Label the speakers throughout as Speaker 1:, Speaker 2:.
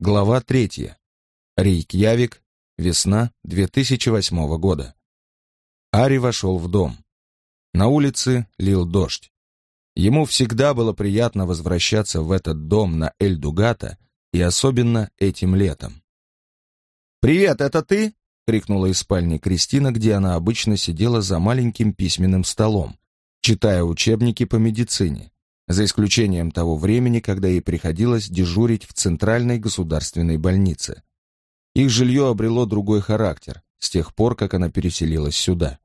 Speaker 1: Глава третья. Рейкьявик. Весна 2008 года. Ари вошел в дом. На улице лил дождь. Ему всегда было приятно возвращаться в этот дом на Эль-Дугата, и особенно этим летом.
Speaker 2: «Привет, это ты?»
Speaker 1: — крикнула из спальни Кристина, где она обычно сидела за маленьким письменным столом, читая учебники по медицине, за исключением того времени, когда ей приходилось дежурить в Центральной государственной больнице. Их жилье обрело другой характер с тех пор, как она переселилась сюда.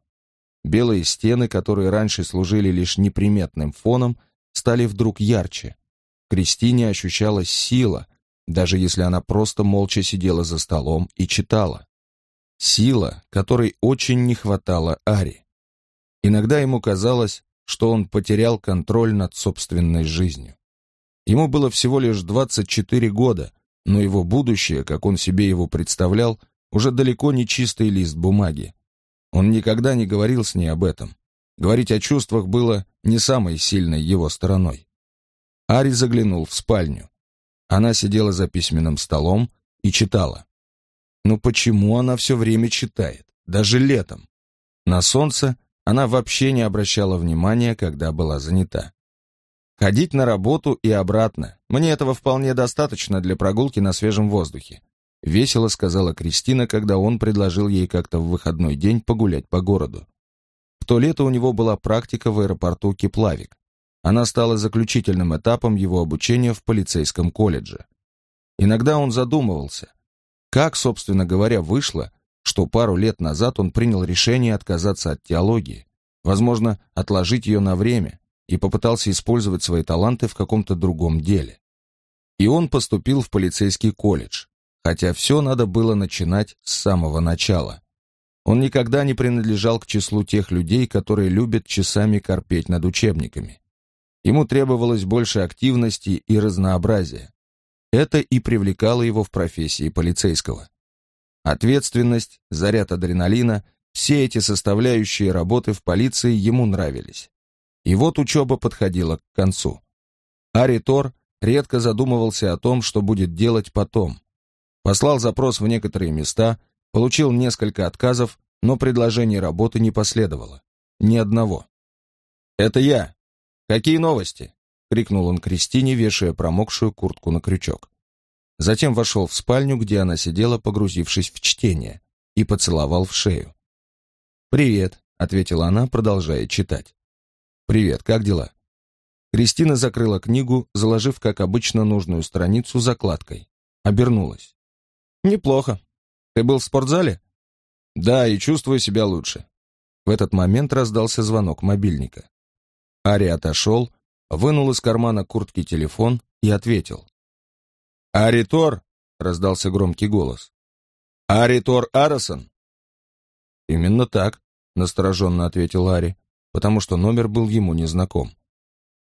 Speaker 1: Белые стены, которые раньше служили лишь неприметным фоном, стали вдруг ярче. Кристине ощущалась сила, даже если она просто молча сидела за столом и читала. Сила, которой очень не хватало Ари. Иногда ему казалось, что он потерял контроль над собственной жизнью. Ему было всего лишь 24 года, но его будущее, как он себе его представлял, уже далеко не чистый лист бумаги. Он никогда не говорил с ней об этом. Говорить о чувствах было не самой сильной его стороной. Ари заглянул в спальню. Она сидела за письменным столом и читала. Но почему она все время читает, даже летом? На солнце она вообще не обращала внимания, когда была занята. Ходить на работу и обратно. Мне этого вполне достаточно для прогулки на свежем воздухе. — весело сказала Кристина, когда он предложил ей как-то в выходной день погулять по городу. В то лето у него была практика в аэропорту Кеплавик. Она стала заключительным этапом его обучения в полицейском колледже. Иногда он задумывался, как, собственно говоря, вышло, что пару лет назад он принял решение отказаться от теологии, возможно, отложить ее на время, и попытался использовать свои таланты в каком-то другом деле. И он поступил в полицейский колледж, хотя все надо было начинать с самого начала. Он никогда не принадлежал к числу тех людей, которые любят часами корпеть над учебниками. Ему требовалось больше активности и разнообразия. Это и привлекало его в профессии полицейского. Ответственность, заряд адреналина, все эти составляющие работы в полиции ему нравились. И вот учеба подходила к концу. Ари Тор редко задумывался о том, что будет делать потом. Послал запрос в некоторые места, получил несколько отказов, но предложений работы не последовало. Ни одного. «Это я. Какие новости?» — крикнул он Кристине, вешая промокшую куртку на крючок. Затем вошел в спальню, где она сидела, погрузившись в чтение, и поцеловал в шею. «Привет», — ответила она, продолжая читать. «Привет, как дела?» Кристина закрыла книгу, заложив, как обычно, нужную страницу закладкой. Обернулась. «Неплохо. Ты был в спортзале?» «Да, и чувствую себя лучше». В этот момент раздался звонок мобильника. Ари отошел, вынул из кармана куртки телефон и ответил. «Аритор!» — раздался громкий голос. «Аритор Арасон?» «Именно так», — настороженно ответил Ари, потому что номер был ему незнаком.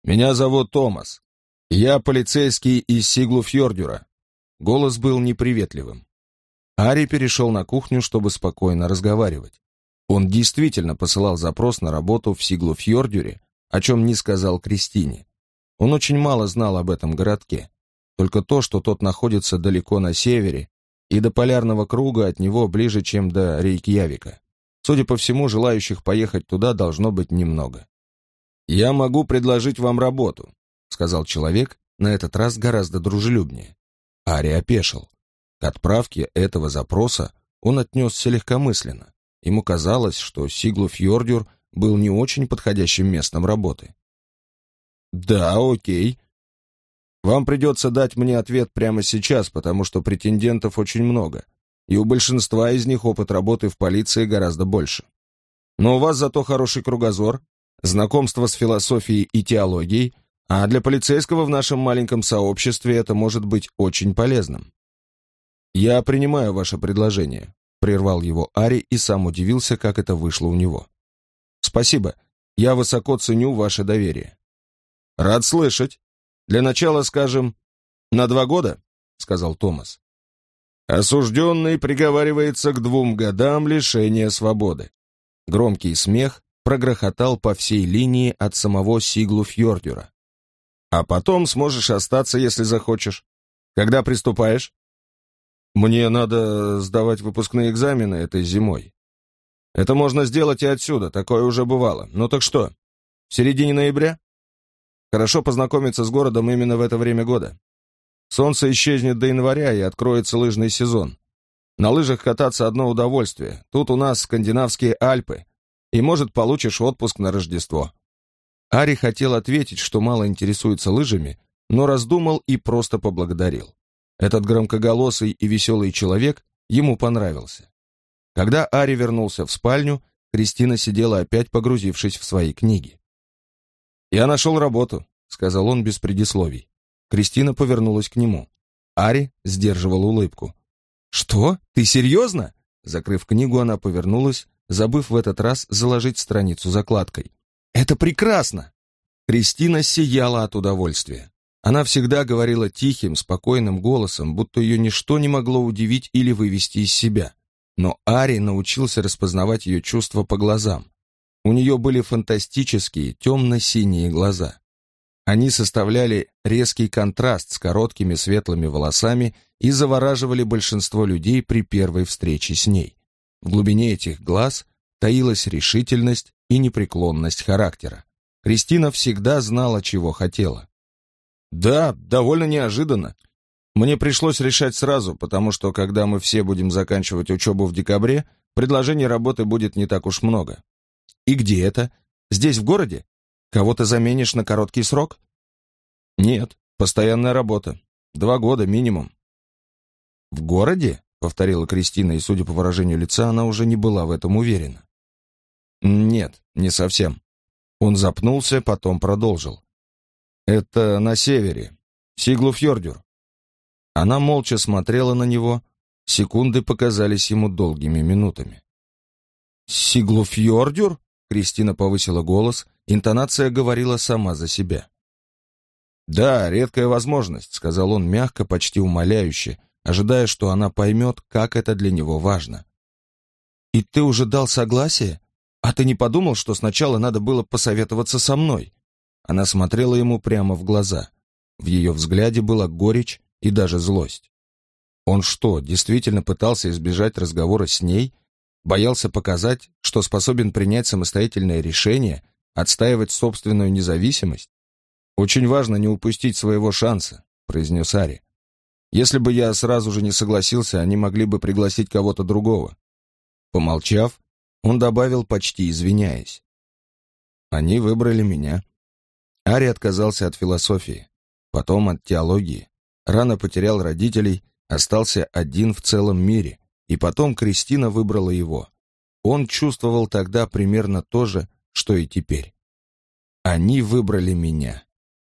Speaker 1: «Меня зовут Томас. Я полицейский из Сиглу-Фьордюра. Голос был неприветливым. Ари перешел на кухню, чтобы спокойно разговаривать. Он действительно посылал запрос на работу в Сиглу-Фьордюре, о чем не сказал Кристине. Он очень мало знал об этом городке. Только то, что тот находится далеко на севере, и до полярного круга от него ближе, чем до Рейкьявика. Судя по всему, желающих поехать туда должно быть немного. «Я могу предложить вам работу», — сказал человек, на этот раз гораздо дружелюбнее. Ари опешил. К отправке этого запроса он отнесся легкомысленно. Ему казалось, что Сиглу-Фьордюр был не очень подходящим местом работы. «Да, окей. Вам придется дать мне ответ прямо сейчас, потому что претендентов очень много, и у большинства из них опыт работы в полиции гораздо больше. Но у вас зато хороший кругозор, знакомство с философией и теологией, а для полицейского в нашем маленьком сообществе это может быть очень полезным. «Я принимаю ваше предложение», — прервал его Ари и сам удивился, как это вышло у него. «Спасибо. Я высоко ценю ваше доверие». «Рад слышать. Для начала, скажем, на два года», — сказал Томас. «Осужденный приговаривается к двум годам лишения свободы». Громкий смех прогрохотал по всей линии от самого Сиглу Фьордюра. А потом сможешь остаться, если захочешь. Когда приступаешь? Мне надо сдавать выпускные экзамены этой зимой. Это можно сделать и отсюда, такое уже бывало. Ну так что, в середине ноября? Хорошо познакомиться с городом именно в это время года. Солнце исчезнет до января и откроется лыжный сезон. На лыжах кататься одно удовольствие. Тут у нас скандинавские Альпы. И, может, получишь отпуск на Рождество. Ари хотел ответить, что мало интересуется лыжами, но раздумал и просто поблагодарил. Этот громкоголосый и веселый человек ему понравился. Когда Ари вернулся в спальню, Кристина сидела опять погрузившись в свои книги. «Я нашел работу», — сказал он без предисловий. Кристина повернулась к нему. Ари сдерживал улыбку. «Что? Ты серьезно?» Закрыв книгу, она повернулась, забыв в этот раз заложить страницу закладкой. «Это прекрасно!» Кристина сияла от удовольствия. Она всегда говорила тихим, спокойным голосом, будто ее ничто не могло удивить или вывести из себя. Но Ари научился распознавать ее чувства по глазам. У нее были фантастические темно-синие глаза. Они составляли резкий контраст с короткими светлыми волосами и завораживали большинство людей при первой встрече с ней. В глубине этих глаз таилась решительность и непреклонность характера. Кристина всегда знала, чего хотела. Да, довольно неожиданно. Мне пришлось решать сразу, потому что, когда мы все будем заканчивать учебу в декабре, предложений работы будет не так уж много. И где это? Здесь, в городе? Кого-то заменишь на короткий срок? Нет, постоянная работа. Два года минимум. В городе? Повторила Кристина, и, судя по выражению лица, она уже не была в этом уверена. Нет, не совсем. Он запнулся, потом продолжил. Это на севере. Сиглуфьордюр. Она молча смотрела на него, секунды показались ему долгими минутами. «Сиглуфьордюр?» — Кристина повысила голос, интонация говорила сама за себя. «Да, редкая возможность», — сказал он мягко, почти умоляюще, ожидая, что она поймет, как это для него важно. «И ты уже дал согласие? А ты не подумал, что сначала надо было посоветоваться со мной?» Она смотрела ему прямо в глаза. В ее взгляде была горечь и даже злость. Он что, действительно пытался избежать разговора с ней? Боялся показать, что способен принять самостоятельное решение, отстаивать собственную независимость? «Очень важно не упустить своего шанса», — произнес Ари. «Если бы я сразу же не согласился, они могли бы пригласить кого-то другого». Помолчав, он добавил, почти извиняясь. «Они выбрали меня». Ари отказался от философии, потом от теологии, рано потерял родителей, остался один в целом мире, и потом Кристина выбрала его. Он чувствовал тогда примерно то же, что и теперь. Они выбрали меня.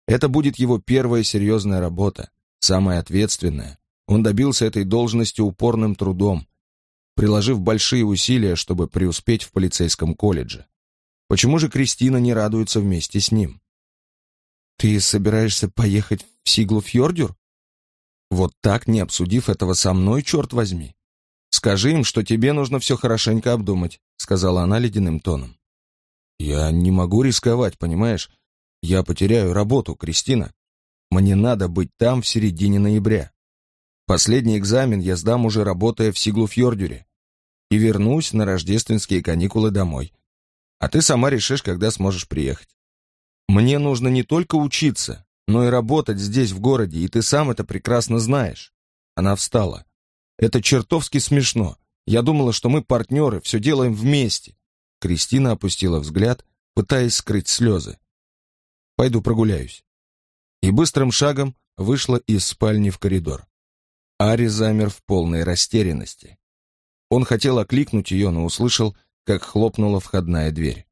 Speaker 1: Это будет его первая серьезная работа, самая ответственная. Он добился этой должности упорным трудом, приложив большие усилия, чтобы преуспеть в полицейском колледже. Почему же Кристина не радуется вместе с ним? «Ты собираешься поехать в Сиглуфьордюр?» «Вот так, не обсудив этого со мной, черт возьми!» «Скажи им, что тебе нужно все хорошенько обдумать», сказала она ледяным тоном. «Я не могу рисковать, понимаешь? Я потеряю работу, Кристина. Мне надо быть там в середине ноября. Последний экзамен я сдам уже работая в Сиглуфьордюре и вернусь на рождественские каникулы домой. А ты сама решишь, когда сможешь приехать. Мне нужно не только учиться, но и работать здесь, в городе, и ты сам это прекрасно знаешь. Она встала. Это чертовски смешно. Я думала, что мы партнеры, все делаем вместе. Кристина опустила взгляд, пытаясь скрыть слезы. Пойду прогуляюсь. И быстрым шагом вышла из спальни в коридор. Ари замер в полной растерянности. Он хотел окликнуть ее, но услышал, как хлопнула входная дверь.